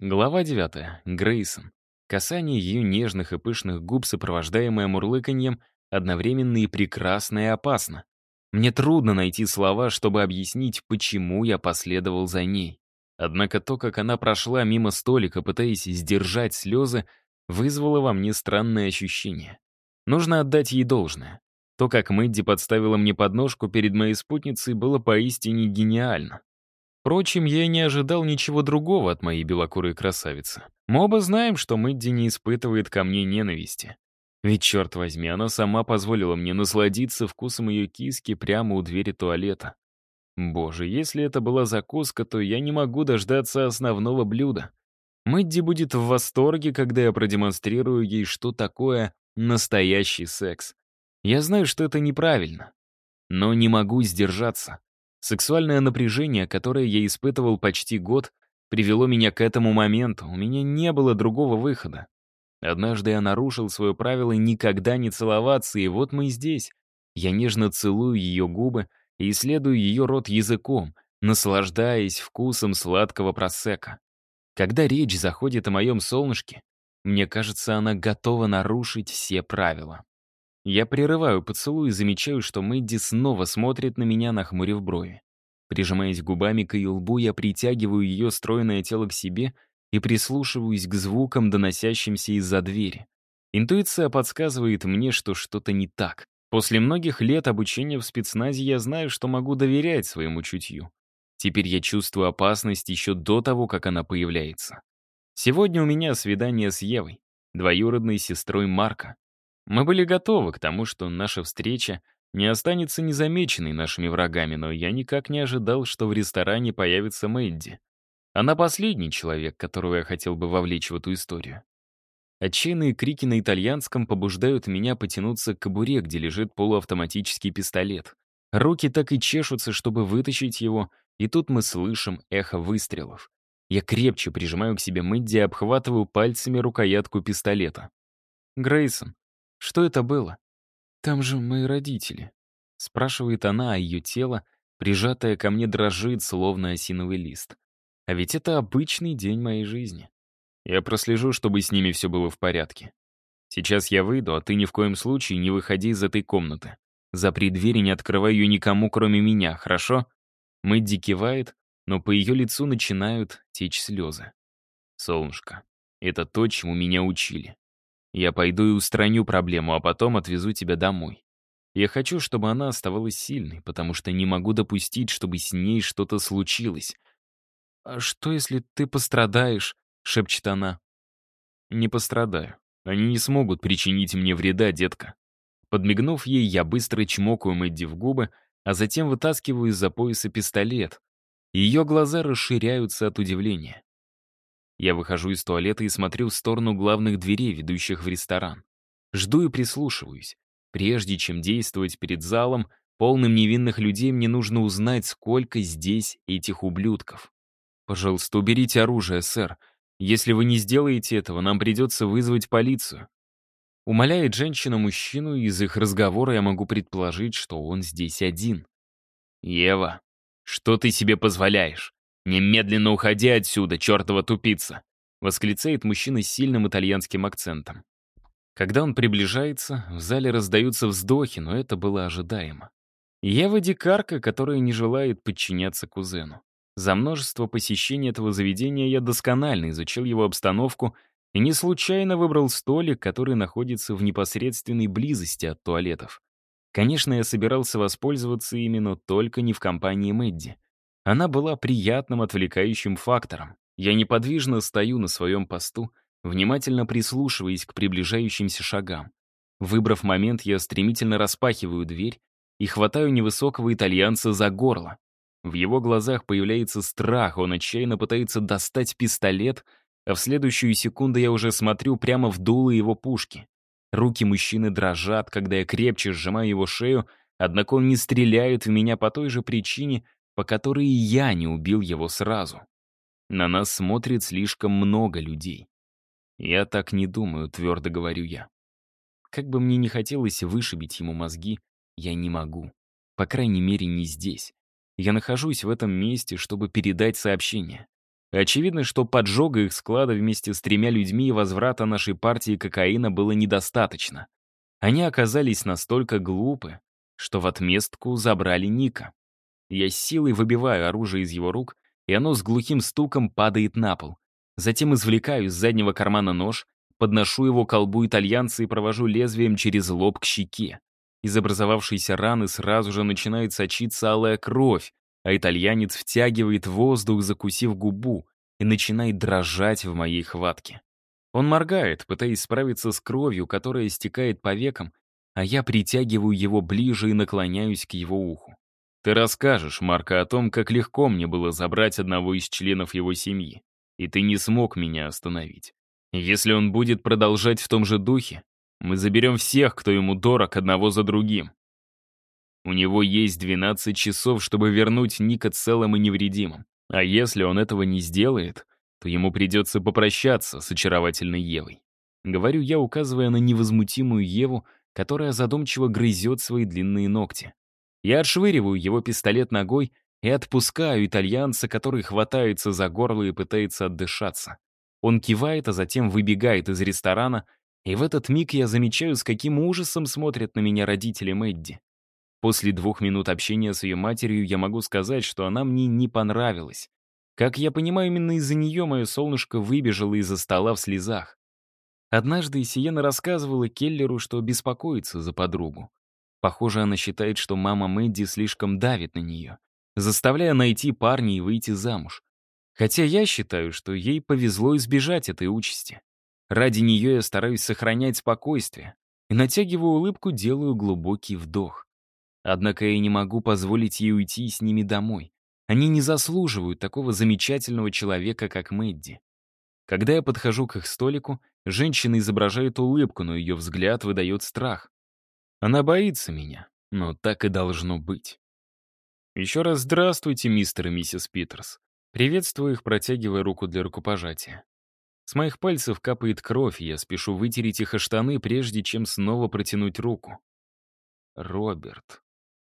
Глава 9. Грейсон. Касание ее нежных и пышных губ, сопровождаемое мурлыканьем, одновременно и прекрасно и опасно. Мне трудно найти слова, чтобы объяснить, почему я последовал за ней. Однако то, как она прошла мимо столика, пытаясь сдержать слезы, вызвало во мне странное ощущение. Нужно отдать ей должное. То, как Мэдди подставила мне подножку перед моей спутницей, было поистине гениально. Впрочем, я не ожидал ничего другого от моей белокурой красавицы. Мы оба знаем, что Мэдди не испытывает ко мне ненависти. Ведь, черт возьми, она сама позволила мне насладиться вкусом ее киски прямо у двери туалета. Боже, если это была закуска, то я не могу дождаться основного блюда. Мэдди будет в восторге, когда я продемонстрирую ей, что такое настоящий секс. Я знаю, что это неправильно, но не могу сдержаться. Сексуальное напряжение, которое я испытывал почти год, привело меня к этому моменту. У меня не было другого выхода. Однажды я нарушил свое правило никогда не целоваться, и вот мы здесь. Я нежно целую ее губы и исследую ее рот языком, наслаждаясь вкусом сладкого просека. Когда речь заходит о моем солнышке, мне кажется, она готова нарушить все правила. Я прерываю поцелуй и замечаю, что Мэдди снова смотрит на меня, нахмурив брови. Прижимаясь губами к ее лбу, я притягиваю ее стройное тело к себе и прислушиваюсь к звукам, доносящимся из-за двери. Интуиция подсказывает мне, что что-то не так. После многих лет обучения в спецназе я знаю, что могу доверять своему чутью. Теперь я чувствую опасность еще до того, как она появляется. Сегодня у меня свидание с Евой, двоюродной сестрой Марка. Мы были готовы к тому, что наша встреча не останется незамеченной нашими врагами, но я никак не ожидал, что в ресторане появится Мэдди. Она последний человек, которого я хотел бы вовлечь в эту историю. Отчаянные крики на итальянском побуждают меня потянуться к кобуре, где лежит полуавтоматический пистолет. Руки так и чешутся, чтобы вытащить его, и тут мы слышим эхо выстрелов. Я крепче прижимаю к себе Мэдди и обхватываю пальцами рукоятку пистолета. «Грейсон, что это было? Там же мои родители. Спрашивает она, а ее тело, прижатое ко мне, дрожит, словно осиновый лист. А ведь это обычный день моей жизни. Я прослежу, чтобы с ними все было в порядке. Сейчас я выйду, а ты ни в коем случае не выходи из этой комнаты. Запри дверь не открывай ее никому, кроме меня, хорошо? Мэдди кивает, но по ее лицу начинают течь слезы. Солнышко, это то, чему меня учили. Я пойду и устраню проблему, а потом отвезу тебя домой. Я хочу, чтобы она оставалась сильной, потому что не могу допустить, чтобы с ней что-то случилось. «А что, если ты пострадаешь?» — шепчет она. «Не пострадаю. Они не смогут причинить мне вреда, детка». Подмигнув ей, я быстро чмокаю Мэдди в губы, а затем вытаскиваю из-за пояса пистолет. Ее глаза расширяются от удивления. Я выхожу из туалета и смотрю в сторону главных дверей, ведущих в ресторан. Жду и прислушиваюсь. Прежде чем действовать перед залом, полным невинных людей, мне нужно узнать, сколько здесь этих ублюдков. «Пожалуйста, уберите оружие, сэр. Если вы не сделаете этого, нам придется вызвать полицию». Умоляет женщина мужчину, из их разговора я могу предположить, что он здесь один. «Ева, что ты себе позволяешь? «Немедленно уходи отсюда, чертова тупица!» — восклицает мужчина с сильным итальянским акцентом. Когда он приближается, в зале раздаются вздохи, но это было ожидаемо. Ева дикарка, которая не желает подчиняться кузену. За множество посещений этого заведения я досконально изучил его обстановку и не случайно выбрал столик, который находится в непосредственной близости от туалетов. Конечно, я собирался воспользоваться ими, но только не в компании Мэдди. Она была приятным отвлекающим фактором. Я неподвижно стою на своем посту, внимательно прислушиваясь к приближающимся шагам. Выбрав момент, я стремительно распахиваю дверь и хватаю невысокого итальянца за горло. В его глазах появляется страх, он отчаянно пытается достать пистолет, а в следующую секунду я уже смотрю прямо в дуло его пушки. Руки мужчины дрожат, когда я крепче сжимаю его шею, однако он не стреляет в меня по той же причине, по которой я не убил его сразу. На нас смотрит слишком много людей. Я так не думаю, твердо говорю я. Как бы мне не хотелось вышибить ему мозги, я не могу. По крайней мере, не здесь. Я нахожусь в этом месте, чтобы передать сообщение. Очевидно, что поджога их склада вместе с тремя людьми и возврата нашей партии кокаина было недостаточно. Они оказались настолько глупы, что в отместку забрали Ника. Я с силой выбиваю оружие из его рук, и оно с глухим стуком падает на пол. Затем извлекаю из заднего кармана нож, подношу его к колбу итальянца и провожу лезвием через лоб к щеке. Из образовавшейся раны сразу же начинает сочиться алая кровь, а итальянец втягивает воздух, закусив губу, и начинает дрожать в моей хватке. Он моргает, пытаясь справиться с кровью, которая стекает по векам, а я притягиваю его ближе и наклоняюсь к его уху. Ты расскажешь, Марка, о том, как легко мне было забрать одного из членов его семьи, и ты не смог меня остановить. Если он будет продолжать в том же духе, мы заберем всех, кто ему дорог, одного за другим. У него есть 12 часов, чтобы вернуть Ника целым и невредимым. А если он этого не сделает, то ему придется попрощаться с очаровательной Евой. Говорю я, указывая на невозмутимую Еву, которая задумчиво грызет свои длинные ногти. Я отшвыриваю его пистолет ногой и отпускаю итальянца, который хватается за горло и пытается отдышаться. Он кивает, а затем выбегает из ресторана, и в этот миг я замечаю, с каким ужасом смотрят на меня родители Мэдди. После двух минут общения с ее матерью я могу сказать, что она мне не понравилась. Как я понимаю, именно из-за нее мое солнышко выбежало из-за стола в слезах. Однажды Сиена рассказывала Келлеру, что беспокоится за подругу. Похоже, она считает, что мама Мэдди слишком давит на нее, заставляя найти парня и выйти замуж. Хотя я считаю, что ей повезло избежать этой участи. Ради нее я стараюсь сохранять спокойствие и, натягивая улыбку, делаю глубокий вдох. Однако я не могу позволить ей уйти с ними домой. Они не заслуживают такого замечательного человека, как Мэдди. Когда я подхожу к их столику, женщина изображает улыбку, но ее взгляд выдает страх. Она боится меня, но так и должно быть. Еще раз здравствуйте, мистер и миссис Питерс. Приветствую их, протягивая руку для рукопожатия. С моих пальцев капает кровь, и я спешу вытереть их о штаны, прежде чем снова протянуть руку. Роберт.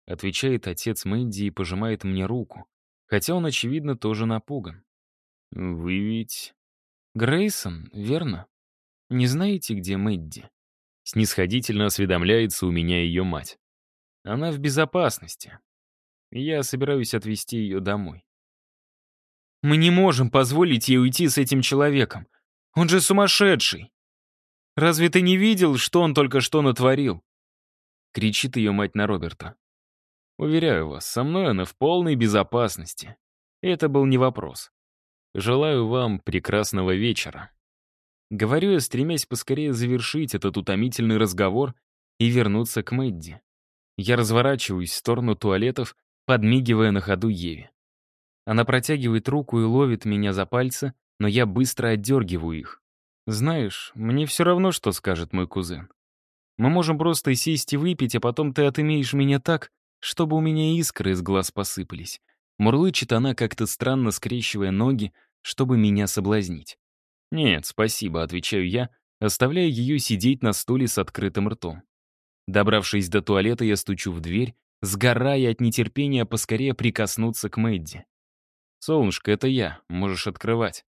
Отвечает отец Мэнди и пожимает мне руку, хотя он, очевидно, тоже напуган. «Вы ведь...» «Грейсон, верно? Не знаете, где Мэдди?» Снисходительно осведомляется у меня ее мать. «Она в безопасности. Я собираюсь отвезти ее домой». «Мы не можем позволить ей уйти с этим человеком. Он же сумасшедший! Разве ты не видел, что он только что натворил?» Кричит ее мать на Роберта. Уверяю вас, со мной она в полной безопасности. Это был не вопрос. Желаю вам прекрасного вечера. Говорю я, стремясь поскорее завершить этот утомительный разговор и вернуться к Мэдди. Я разворачиваюсь в сторону туалетов, подмигивая на ходу Еве. Она протягивает руку и ловит меня за пальцы, но я быстро отдергиваю их. Знаешь, мне все равно, что скажет мой кузен. Мы можем просто сесть и выпить, а потом ты отымеешь меня так, чтобы у меня искры из глаз посыпались. Мурлычет она, как-то странно скрещивая ноги, чтобы меня соблазнить. «Нет, спасибо», — отвечаю я, оставляя ее сидеть на стуле с открытым ртом. Добравшись до туалета, я стучу в дверь, сгорая от нетерпения поскорее прикоснуться к Мэдди. «Солнышко, это я, можешь открывать».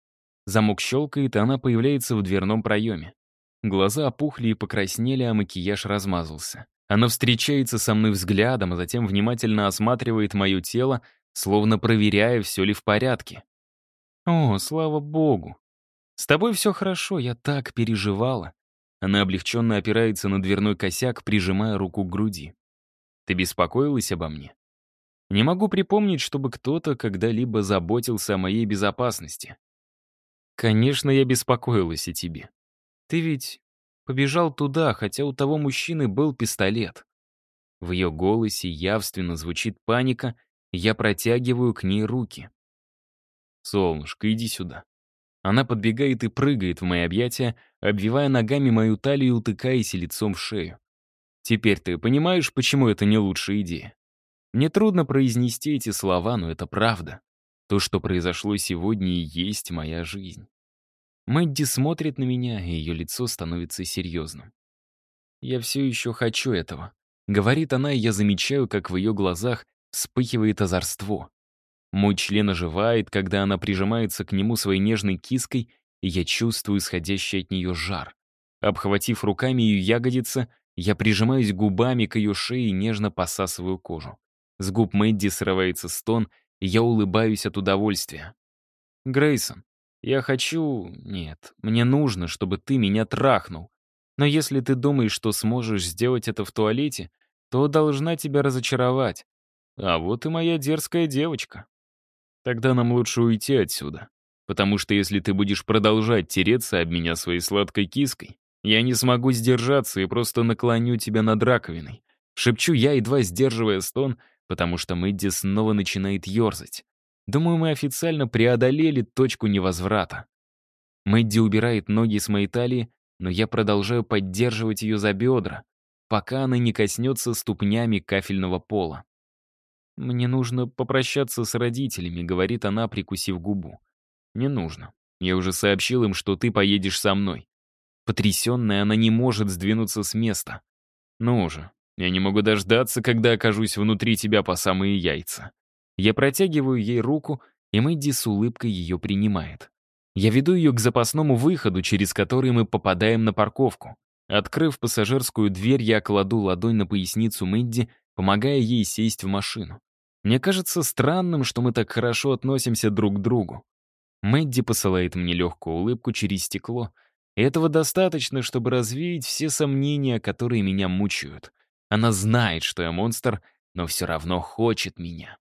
Замок щелкает, и она появляется в дверном проеме. Глаза опухли и покраснели, а макияж размазался. Она встречается со мной взглядом, а затем внимательно осматривает мое тело, словно проверяя, все ли в порядке. «О, слава богу! С тобой все хорошо, я так переживала». Она облегченно опирается на дверной косяк, прижимая руку к груди. «Ты беспокоилась обо мне?» «Не могу припомнить, чтобы кто-то когда-либо заботился о моей безопасности». «Конечно, я беспокоилась о тебе. Ты ведь Побежал туда, хотя у того мужчины был пистолет. В ее голосе явственно звучит паника, я протягиваю к ней руки. «Солнышко, иди сюда». Она подбегает и прыгает в мои объятия, обвивая ногами мою талию и утыкаясь лицом в шею. Теперь ты понимаешь, почему это не лучшая идея? Мне трудно произнести эти слова, но это правда. То, что произошло сегодня, и есть моя жизнь. Мэдди смотрит на меня, и ее лицо становится серьезным. «Я все еще хочу этого», — говорит она, и я замечаю, как в ее глазах вспыхивает озорство. Мой член оживает, когда она прижимается к нему своей нежной киской, и я чувствую исходящий от нее жар. Обхватив руками ее ягодицы, я прижимаюсь губами к ее шее и нежно посасываю кожу. С губ Мэдди срывается стон, и я улыбаюсь от удовольствия. «Грейсон, я хочу... Нет, мне нужно, чтобы ты меня трахнул. Но если ты думаешь, что сможешь сделать это в туалете, то должна тебя разочаровать. А вот и моя дерзкая девочка. Тогда нам лучше уйти отсюда. Потому что если ты будешь продолжать тереться об меня своей сладкой киской, я не смогу сдержаться и просто наклоню тебя над раковиной. Шепчу я, едва сдерживая стон, потому что Мэдди снова начинает ерзать. Думаю, мы официально преодолели точку невозврата. Мэдди убирает ноги с моей талии, но я продолжаю поддерживать ее за бедра, пока она не коснется ступнями кафельного пола. «Мне нужно попрощаться с родителями», — говорит она, прикусив губу. «Не нужно. Я уже сообщил им, что ты поедешь со мной». Потрясенная, она не может сдвинуться с места. «Ну уже, я не могу дождаться, когда окажусь внутри тебя по самые яйца». Я протягиваю ей руку, и Мэдди с улыбкой ее принимает. Я веду ее к запасному выходу, через который мы попадаем на парковку. Открыв пассажирскую дверь, я кладу ладонь на поясницу Мэдди, помогая ей сесть в машину. Мне кажется странным, что мы так хорошо относимся друг к другу. Мэдди посылает мне легкую улыбку через стекло, этого достаточно, чтобы развеять все сомнения, которые меня мучают. Она знает, что я монстр, но все равно хочет меня.